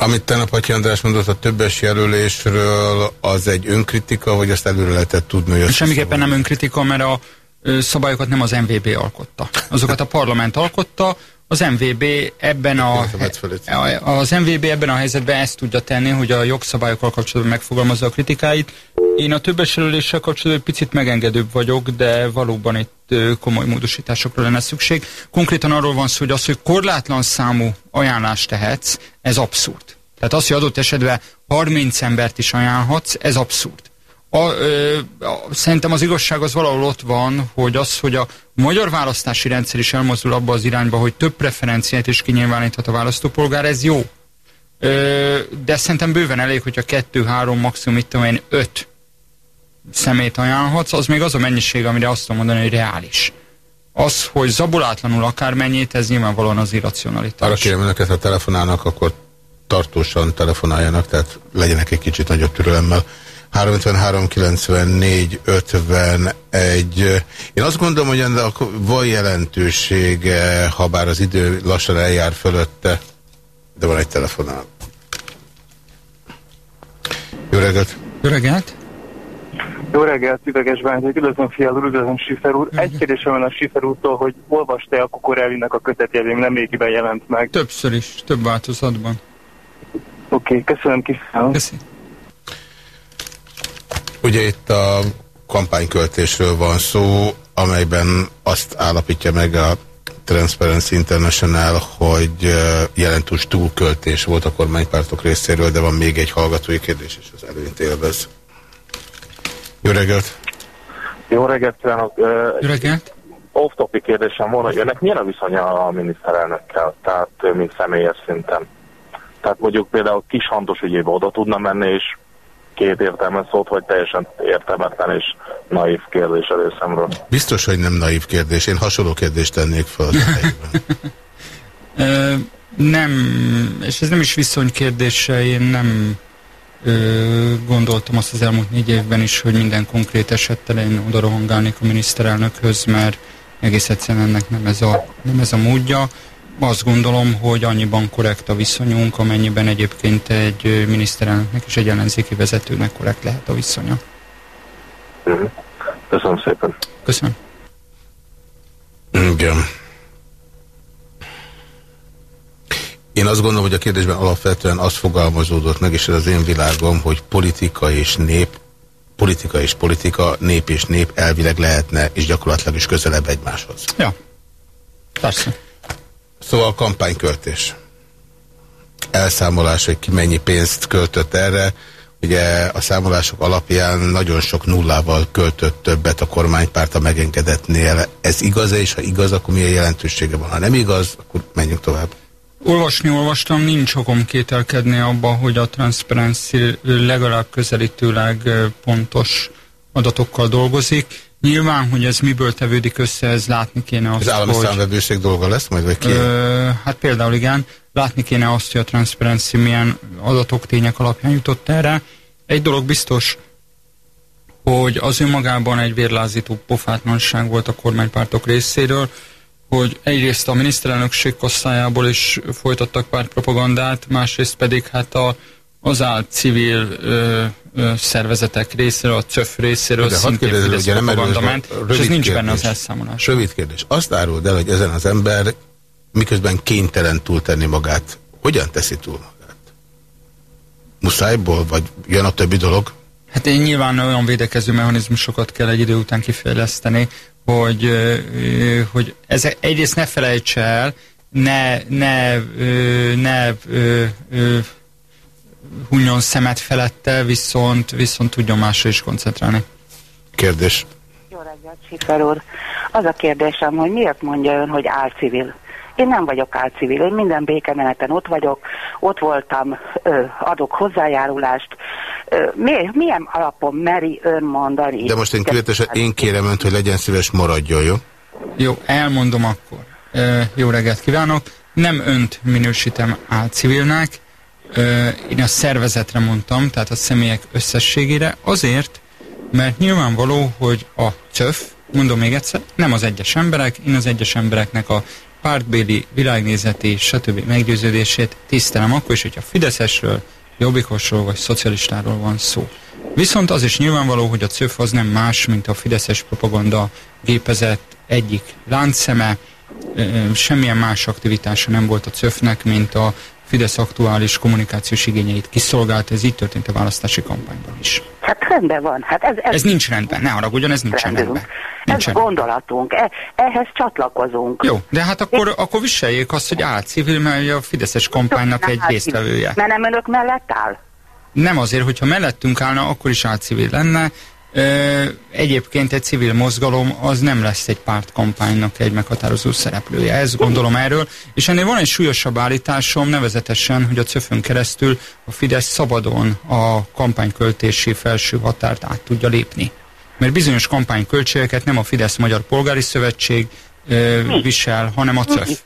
Amit tegnap Atyi András mondott a többes jelölésről, az egy önkritika, vagy azt előre lehetett tudni, hogy Semmiképpen nem önkritika, mert a szabályokat nem az MVB alkotta. Azokat a parlament alkotta, az MVB ebben a, az MVB ebben a helyzetben ezt tudja tenni, hogy a jogszabályokkal kapcsolatban megfogalmazza a kritikáit, Én a többes jelöléssel kapcsolatban picit megengedőbb vagyok, de valóban itt komoly módosításokra lenne szükség. Konkrétan arról van szó, hogy az, hogy korlátlan számú ajánlást tehetsz, ez abszurd. Tehát az, hogy adott esetben 30 embert is ajánlhatsz, ez abszurd. A, ö, a, szerintem az igazság az valahol ott van, hogy az, hogy a magyar választási rendszer is elmozdul abba az irányba, hogy több preferenciát is kinyilváníthat a választópolgár, ez jó. Ö, de szerintem bőven elég, hogyha kettő, három, maximum itt olyan öt szemét ajánlhatsz, az még az a mennyiség, amire azt tudom mondani, hogy reális. Az, hogy zabolátlanul akármennyit, ez nyilvánvalóan az irracionalitás. Arra kérem önöket, ha telefonálnak, akkor tartósan telefonáljanak, tehát legyenek egy kicsit nagyobb türelemmel. 353 94 51. Én azt gondolom, hogy ennek van jelentősége, ha bár az idő lassan eljár fölötte, de van egy telefonál. Jó reggelt! Jó reggelt! Jó reggelt, üveges bányai, üdvözlöm Fial úr, üdvözlöm Sifer úr. Egy kérdésem van a Sifer úrtól, hogy olvasta-e a Kukorellinek a kötetjét, nem régiben jelent meg? Többször is, több változatban. Oké, okay, köszönöm, kívánok. Köszönöm. Ugye itt a kampányköltésről van szó, amelyben azt állapítja meg a Transparency International, hogy jelentős túlköltés volt a kormánypártok részéről, de van még egy hallgatói kérdés, és az előnyt élvez. Jó reggelt! Jó reggelt kívánok! Jó reggelt! Off-topic kérdésem volna, hogy önnek milyen a viszonya a miniszterelnökkel, tehát mint személyes szinten? Tehát mondjuk például kis hantos ügyébe oda tudna menni, és két értelme szót, vagy teljesen értelmetlen és naív kérdés előszemről. Biztos, hogy nem naív kérdés. Én hasonló kérdést tennék fel az Nem, és ez nem is viszony kérdése, én nem ö, gondoltam azt az elmúlt négy évben is, hogy minden konkrét esettel én oda rohangálnék a miniszterelnökhöz, mert egész egyszerűen ennek nem ez a, nem ez a módja azt gondolom, hogy annyiban korrekt a viszonyunk, amennyiben egyébként egy miniszterelnöknek és egy ellenzéki vezetőnek korrekt lehet a viszonya. Mhm. Köszönöm szépen. Köszönöm. Igen. Én azt gondolom, hogy a kérdésben alapvetően az fogalmazódott meg, és ez az én világom, hogy politika és nép, politika és politika, nép és nép elvileg lehetne, és gyakorlatilag is közelebb egymáshoz. Ja, persze. Szóval kampányköltés. Elszámolás, hogy ki mennyi pénzt költött erre. Ugye a számolások alapján nagyon sok nullával költött többet a kormánypárt a megengedetnél. Ez igaz -e, és ha igaz, akkor milyen jelentősége van? Ha nem igaz, akkor menjünk tovább. Olvasni olvastam, nincs okom kételkedni abba, hogy a Transparency legalább közelítőleg pontos adatokkal dolgozik. Nyilván, hogy ez miből tevődik össze, ez látni kéne azt, Ez állami hogy... számvevőség dolga lesz majd, vagy ki? Ö, hát például igen, látni kéne azt, hogy a Transparency milyen adatok, tények alapján jutott erre. Egy dolog biztos, hogy az önmagában egy vérlázító pofátlanság volt a kormánypártok részéről, hogy egyrészt a miniszterelnökség kosszájából is folytattak pár propagandát, másrészt pedig hát a, az áll civil ö, szervezetek részéről, a CÖF részéről De szintén Fidesz ugye propaganda ment, és ez nincs kérdés, benne az elszámolás. Rövid kérdés. Azt áruld el, hogy ezen az ember miközben kénytelen túltenni magát, hogyan teszi túl magát? Muszájból, vagy jön a többi dolog? Hát én nyilván olyan védekező mechanizmusokat kell egy idő után kifejleszteni, hogy, hogy ez egyrészt ne felejtse el, ne, ne, ne, ne hunyon szemet felette, viszont, viszont tudjon másra is koncentrálni. Kérdés. Jó reggelt, Sifer úr. Az a kérdésem, hogy miért mondja ön, hogy álcivil? Én nem vagyok álcivil, én minden békemeneten ott vagyok, ott voltam, adok hozzájárulást. Mi, milyen alapon meri ön mondani? De most én követősen én kérem önt, hogy legyen szíves, maradjon, jó? Jó, elmondom akkor. Jó reggelt kívánok! Nem önt minősítem álcivilnek, én a szervezetre mondtam, tehát a személyek összességére, azért, mert nyilvánvaló, hogy a CÖF, mondom még egyszer, nem az egyes emberek, én az egyes embereknek a pártbéli, világnézeti, stb. meggyőződését tisztelem akkor is, hogyha Fideszesről, Jobbikosról vagy szocialistáról van szó. Viszont az is nyilvánvaló, hogy a CÖF az nem más, mint a Fideszes propaganda gépezet egyik láncszeme, semmilyen más aktivitása nem volt a CÖF-nek, mint a Fidesz aktuális kommunikációs igényeit kiszolgált, ez így történt a választási kampányban is. Hát rendben van. Hát ez, ez, Ez nincs rendben, ne haragudjon, ez nincs rendben. rendben. Ez Nincs rendben. gondolatunk. E, ehhez csatlakozunk. Jó, de hát akkor, akkor viseljék azt, hogy álcivil, mert a Fideszes kampánynak egy résztvevője. Mert nem önök mellett áll? Nem azért, hogyha mellettünk állna, akkor is álcivil lenne. Egyébként egy civil mozgalom az nem lesz egy pártkampánynak egy meghatározó szereplője. Ezt gondolom erről. És ennél van egy súlyosabb állításom, nevezetesen, hogy a cöfön keresztül a Fidesz szabadon a kampányköltési felső határt át tudja lépni. Mert bizonyos kampányköltségeket nem a Fidesz Magyar Polgári Szövetség ö, visel, hanem a CÖF.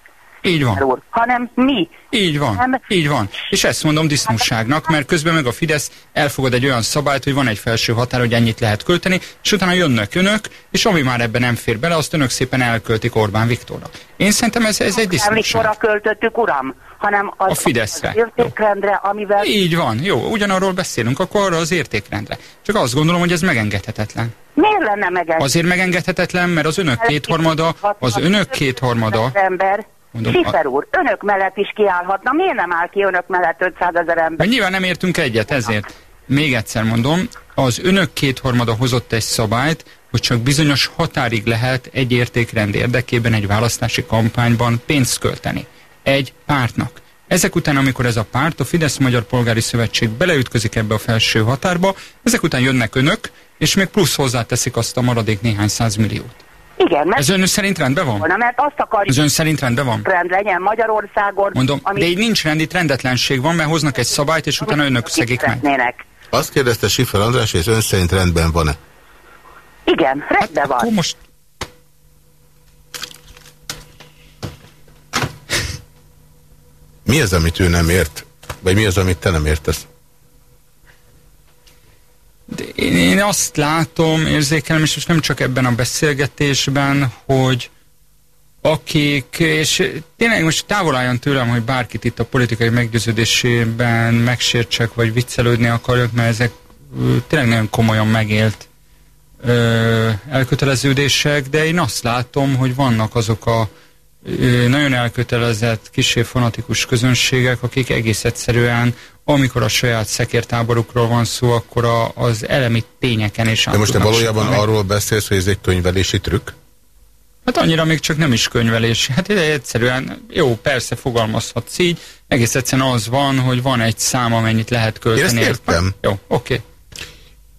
Így van. Úr, hanem mi. Így van, Nem. így van. És ezt mondom disznóságnak, mert közben meg a Fidesz elfogad egy olyan szabályt, hogy van egy felső határ, hogy ennyit lehet költeni, és utána jönnek önök, és ami már ebben nem fér bele, azt önök szépen elköltik Orbán Viktorra. Én szerintem ez, ez egy disznóság. Viktorra költöttük, uram, hanem az, A Fideszre. az értékrendre, amivel... Így van, jó, ugyanarról beszélünk, akkor arra az értékrendre. Csak azt gondolom, hogy ez megengedhetetlen. Miért lenne meg Azért megengedhetetlen, mert az önök kétharmada, az önök kétharmada, ember. Mondom, Sifer úr, önök mellett is kiállhatna. Miért nem áll ki önök mellett 500 ezer ember? Nyilván nem értünk egyet, ezért. Még egyszer mondom, az önök kétharmada hozott egy szabályt, hogy csak bizonyos határig lehet egy értékrend érdekében egy választási kampányban pénzt költeni. Egy pártnak. Ezek után, amikor ez a párt, a Fidesz Magyar Polgári Szövetség beleütközik ebbe a felső határba, ezek után jönnek önök, és még plusz hozzáteszik azt a maradék néhány százmilliót. Igen, mert Ez ön szerint rendben van? volna, mert azt akarjuk, Ez ön szerint rendben van? rend legyen Magyarországon. Mondom, ami de így nincs rend, itt rendetlenség van, mert hoznak egy szabályt, és utána önök szegik meg. Azt kérdezte Sifer András, hogy ez ön szerint rendben van-e? Igen, rendben van. Akkor most Mi az, amit ő nem ért? Vagy mi az, amit te nem értesz? Én, én azt látom, érzékelem, és most nem csak ebben a beszélgetésben, hogy akik, és tényleg most távol álljon tőlem, hogy bárkit itt a politikai meggyőződésében megsértsek, vagy viccelődni akarjak, mert ezek tényleg nagyon komolyan megélt ö, elköteleződések, de én azt látom, hogy vannak azok a ö, nagyon elkötelezett, kisé fanatikus közönségek, akik egész egyszerűen, amikor a saját szekértáborukról van szó, akkor a, az elemi tényeken is De most te valójában sikálni. arról beszélsz, hogy ez egy könyvelési trükk? Hát annyira még csak nem is könyvelés. Hát ide egyszerűen, jó, persze fogalmazhatsz így, egész egyszerűen az van, hogy van egy szám, amennyit lehet költeni. Én ezt értem. Jó, oké.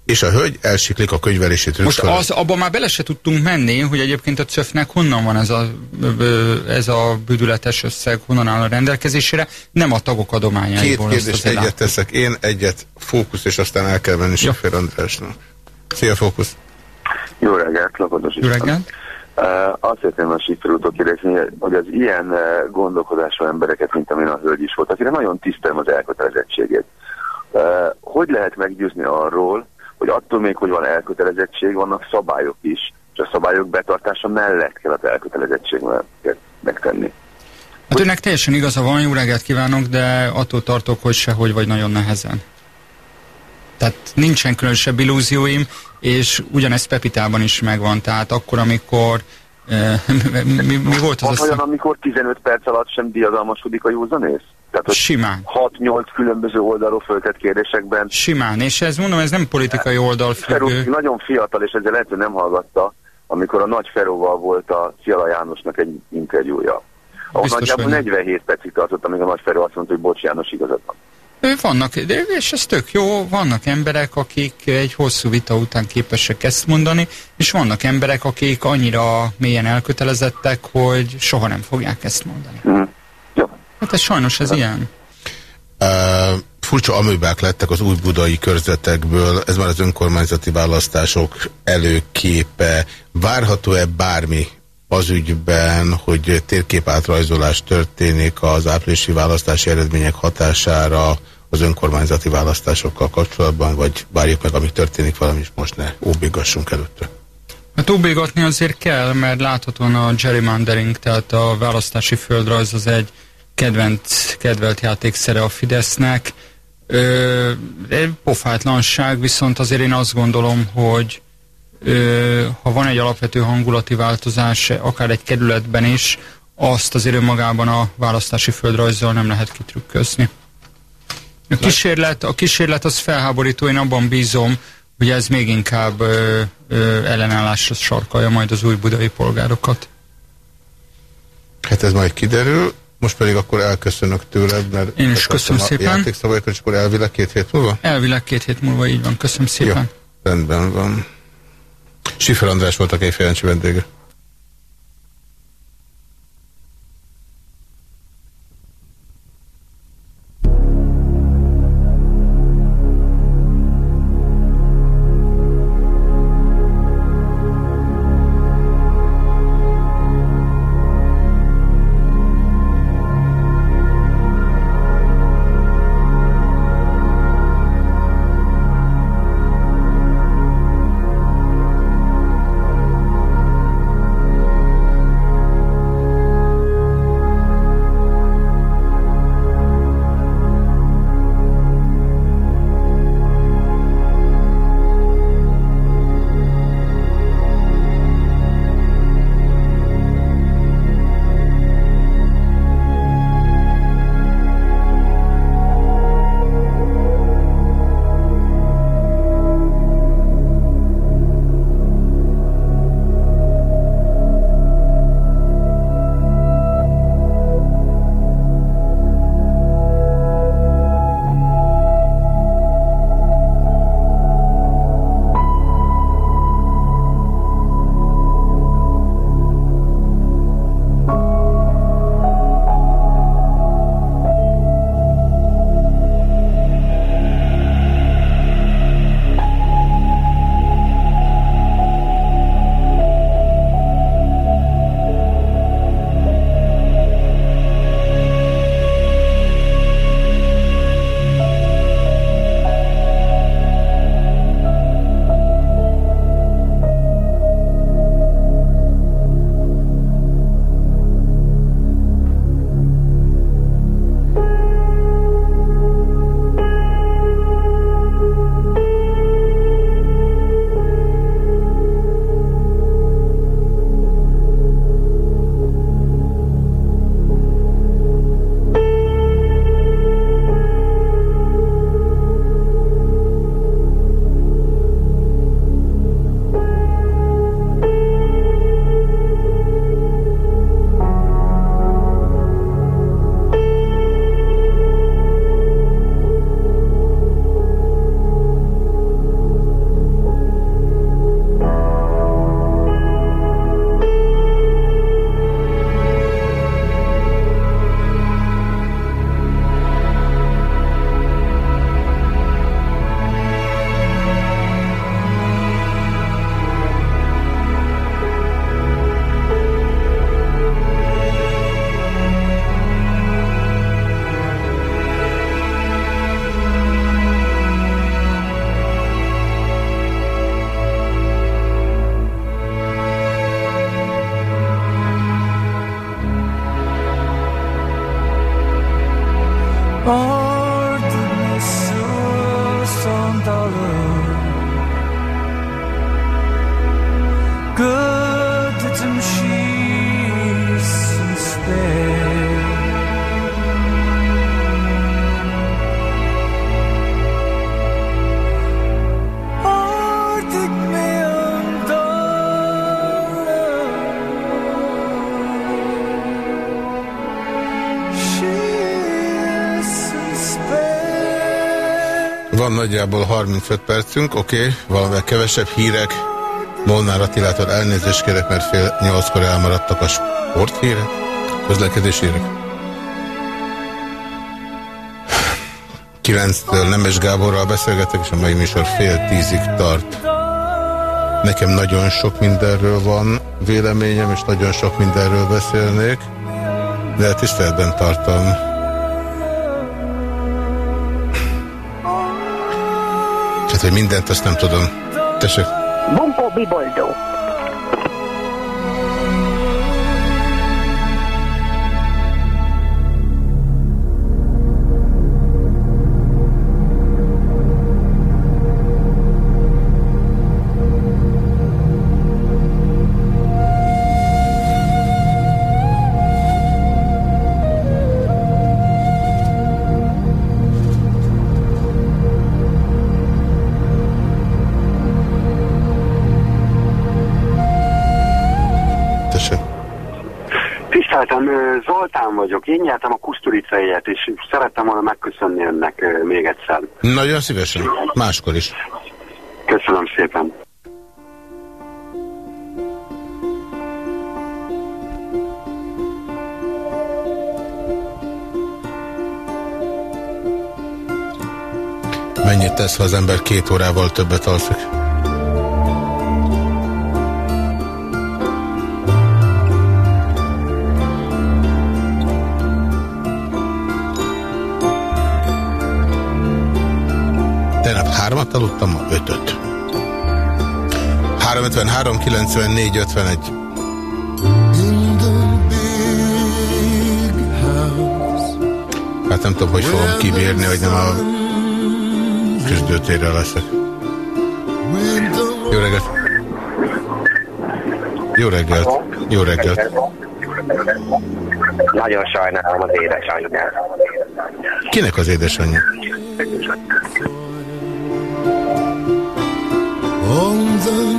És a hölgy elsiklik a könyvelési trükk Most az, abban már bele se tudtunk menni, hogy egyébként a cöfnek honnan van ez a, ez a büdületes összeg, honnan áll a rendelkezésére, nem a tagok Két adományaiból. azt kérdést azért egyet láttuk. teszek. Én egyet fókusz, és aztán el kell menni Sifer Andrásnak. Szia, fókusz! Jó reggelt, Lakodos Jó reggelt. Uh, azt szeretném a sikerútól kérdezni, hogy az ilyen uh, gondolkodású embereket, mint amilyen a hölgy is volt, akire nagyon tisztelem az elkötelezettségét. Uh, hogy lehet meggyőzni arról, hogy attól még, hogy van elkötelezettség, vannak szabályok is, és a szabályok betartása mellett kell az elkötelezettséget megtenni. Hát önnek teljesen igaza van, jó reggelt kívánok, de attól tartok, hogy sehogy vagy nagyon nehezen. Tehát nincsen különösebb illúzióim, és ugyanez Pepitában is megvan. Tehát akkor, amikor eh, mi, mi, mi volt az Van olyan, amikor 15 perc alatt sem diadalmasodik a józanész? Tehát, Simán. 6-8 különböző oldalról föltett kérdésekben Simán, és ez mondom, ez nem politikai oldal függő. nagyon fiatal, és ezzel lehet, hogy nem hallgatta, amikor a Nagy Feróval volt a Ciala Jánosnak egy interjúja. Ahol nagyjából hogy nem. 47 percig tartott, amíg a Nagy Feró azt mondta, hogy bocs János igazad van. Vannak, és ez tök jó, vannak emberek, akik egy hosszú vita után képesek ezt mondani, és vannak emberek, akik annyira mélyen elkötelezettek, hogy soha nem fogják ezt mondani. Mm. Hát ez sajnos ez ilyen. Uh, furcsa amőbák lettek az új budai körzetekből, ez már az önkormányzati választások előképe. Várható-e bármi az ügyben, hogy térképátrajzolás történik az áprilisi választási eredmények hatására az önkormányzati választásokkal kapcsolatban, vagy várjuk meg, ami történik, valami is most ne óbigassunk előtte. Hát óbégatni azért kell, mert láthatóan a gerrymandering, tehát a választási földrajz az egy kedvenc, kedvelt játékszere a Fidesznek. Ö, pofátlanság, viszont azért én azt gondolom, hogy ö, ha van egy alapvető hangulati változás, akár egy kerületben is, azt azért önmagában a választási földrajzzal nem lehet kitrükközni. A kísérlet, a kísérlet az felháborító, én abban bízom, hogy ez még inkább ö, ö, ellenállásra sarkalja majd az új budai polgárokat. Hát ez majd kiderül. Most pedig akkor elköszönök tőled, mert Én is köszönöm a szépen. játékszabályokat, és akkor elvileg két hét múlva? Elvileg két hét múlva így van. Köszönöm szépen. Jó, rendben van. Sifer András volt a Kéfjelencsé vendége. Nagyjából 35 percünk, oké, okay, valamivel kevesebb hírek. Molnár Attilától elnézést kérek, mert fél nyolckor elmaradtak a sporthírek, közlekedés hírek. 9-től Nemes Gáborral beszélgetek, és a mai műsor fél tízig tart. Nekem nagyon sok mindenről van véleményem, és nagyon sok mindenről beszélnék, de tiszteletben tartom. Tehát, hogy mindent azt nem tudom. Tessék. Bumpo Biboldo. Vagyok. Én nyertem a Kuszturicaiet, és szerettem volna megköszönni önnek még egyszer. Nagyon szívesen. Máskor is. Köszönöm szépen. Mennyit tesz, ha az ember két órával többet alszik? Aludtam, ma ötöt. 353 94 51. Hát nem tudom, hogy fogom kibírni, hogy nem a küzdőtérre leszek. Jó reggelt! Jó reggelt! Jó reggelt! Nagyon sajnálom az édesanyját. Kinek az édesanyja? The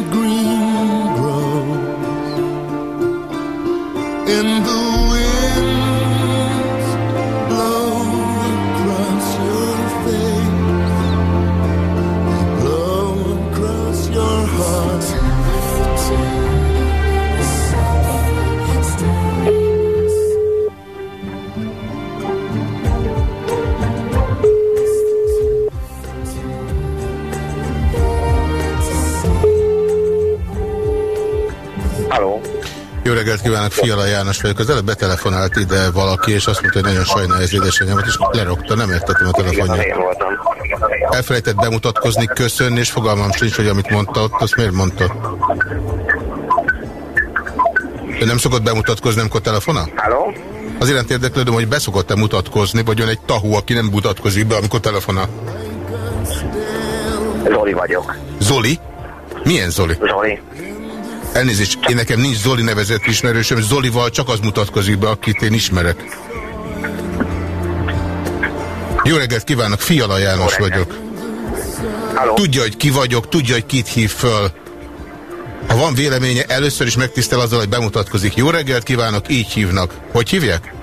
Fiala János vagyok. Az előbb betelefonált ide valaki, és azt mondta, hogy nagyon sajnálja az édesanyámat, és lerogta, nem értettem a telefonját. Elfelejtett bemutatkozni, köszönni, és fogalmam sincs, hogy amit mondta ott, azt miért mondta. Ő nem szokott bemutatkozni, amikor telefonál? Halló? Az iránt érdeklődöm, hogy beszokott-e mutatkozni, vagy ön egy tahú, aki nem mutatkozik be, amikor telefonál. Zoli vagyok. Zoli? Milyen Zoli? Zoli. Elnézést, én nekem nincs Zoli nevezett ismerősöm, Zolival csak az mutatkozik be, akit én ismerek. Jó reggelt kívánok, Fiala János vagyok. Halló? Tudja, hogy ki vagyok, tudja, hogy kit hív föl. Ha van véleménye, először is megtisztel azzal, hogy bemutatkozik. Jó reggelt kívánok, így hívnak. Hogy hívják?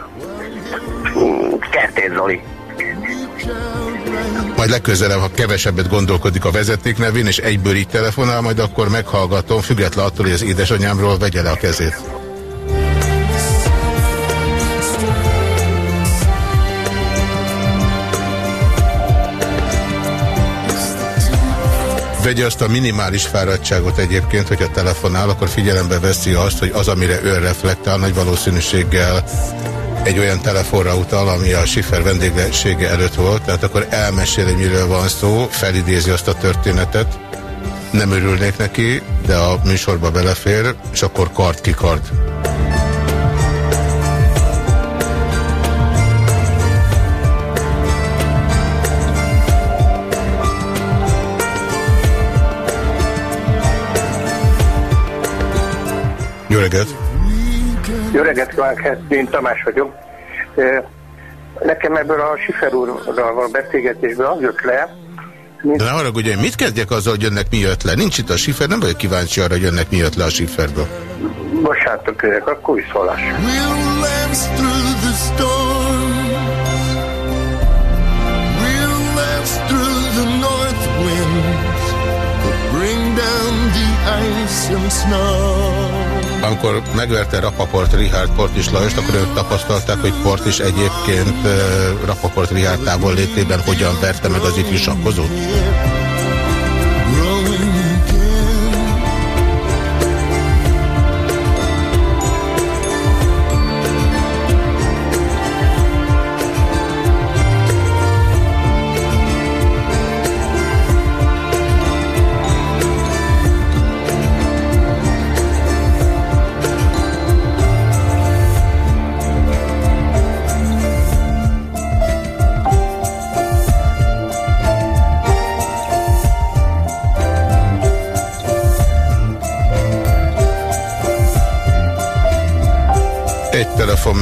Kertész Zoli. Majd legközelebb, ha kevesebbet gondolkodik a vezeték nevén, és egyből így telefonál, majd akkor meghallgatom, független attól, hogy az édesanyámról vegye le a kezét. Vegye azt a minimális fáradtságot egyébként, hogyha telefonál, akkor figyelembe veszi azt, hogy az, amire ő reflektál, nagy valószínűséggel egy olyan telefonra utal, ami a Schiffer vendégsége előtt volt, tehát akkor elmesél, hogy miről van szó, felidézi azt a történetet, nem örülnék neki, de a műsorba belefér, és akkor kard kikard. Jó reggelt! Jó reggelt kívánok, én Tamás vagyok. Nekem ebből a Sifer úrral való beszélgetésből az jött le, De ne haragudj, hogy mit kezdjek azzal, hogy jönnek mi jött le? Nincs itt a Schiffer, nem vagyok kíváncsi arra, hogy jönnek mi jött le a Schifferből. bocsánatok kérek, akkor viszolás. We'll. Bring down the ice and snow. Amikor megverte Rapaport Richard Port és Lajost, akkor ők tapasztalták, hogy Port is egyébként Rapaport Richard távol létében hogyan verte meg az ifjú sakkozót.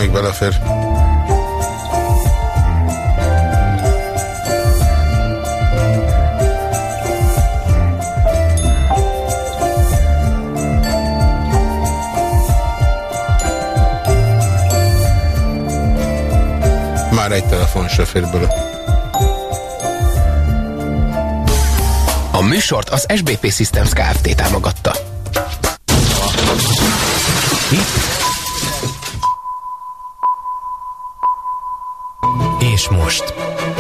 Még belefér. Már egy telefonsoférből. A műsort az SBP Systems Kft. támogatta. És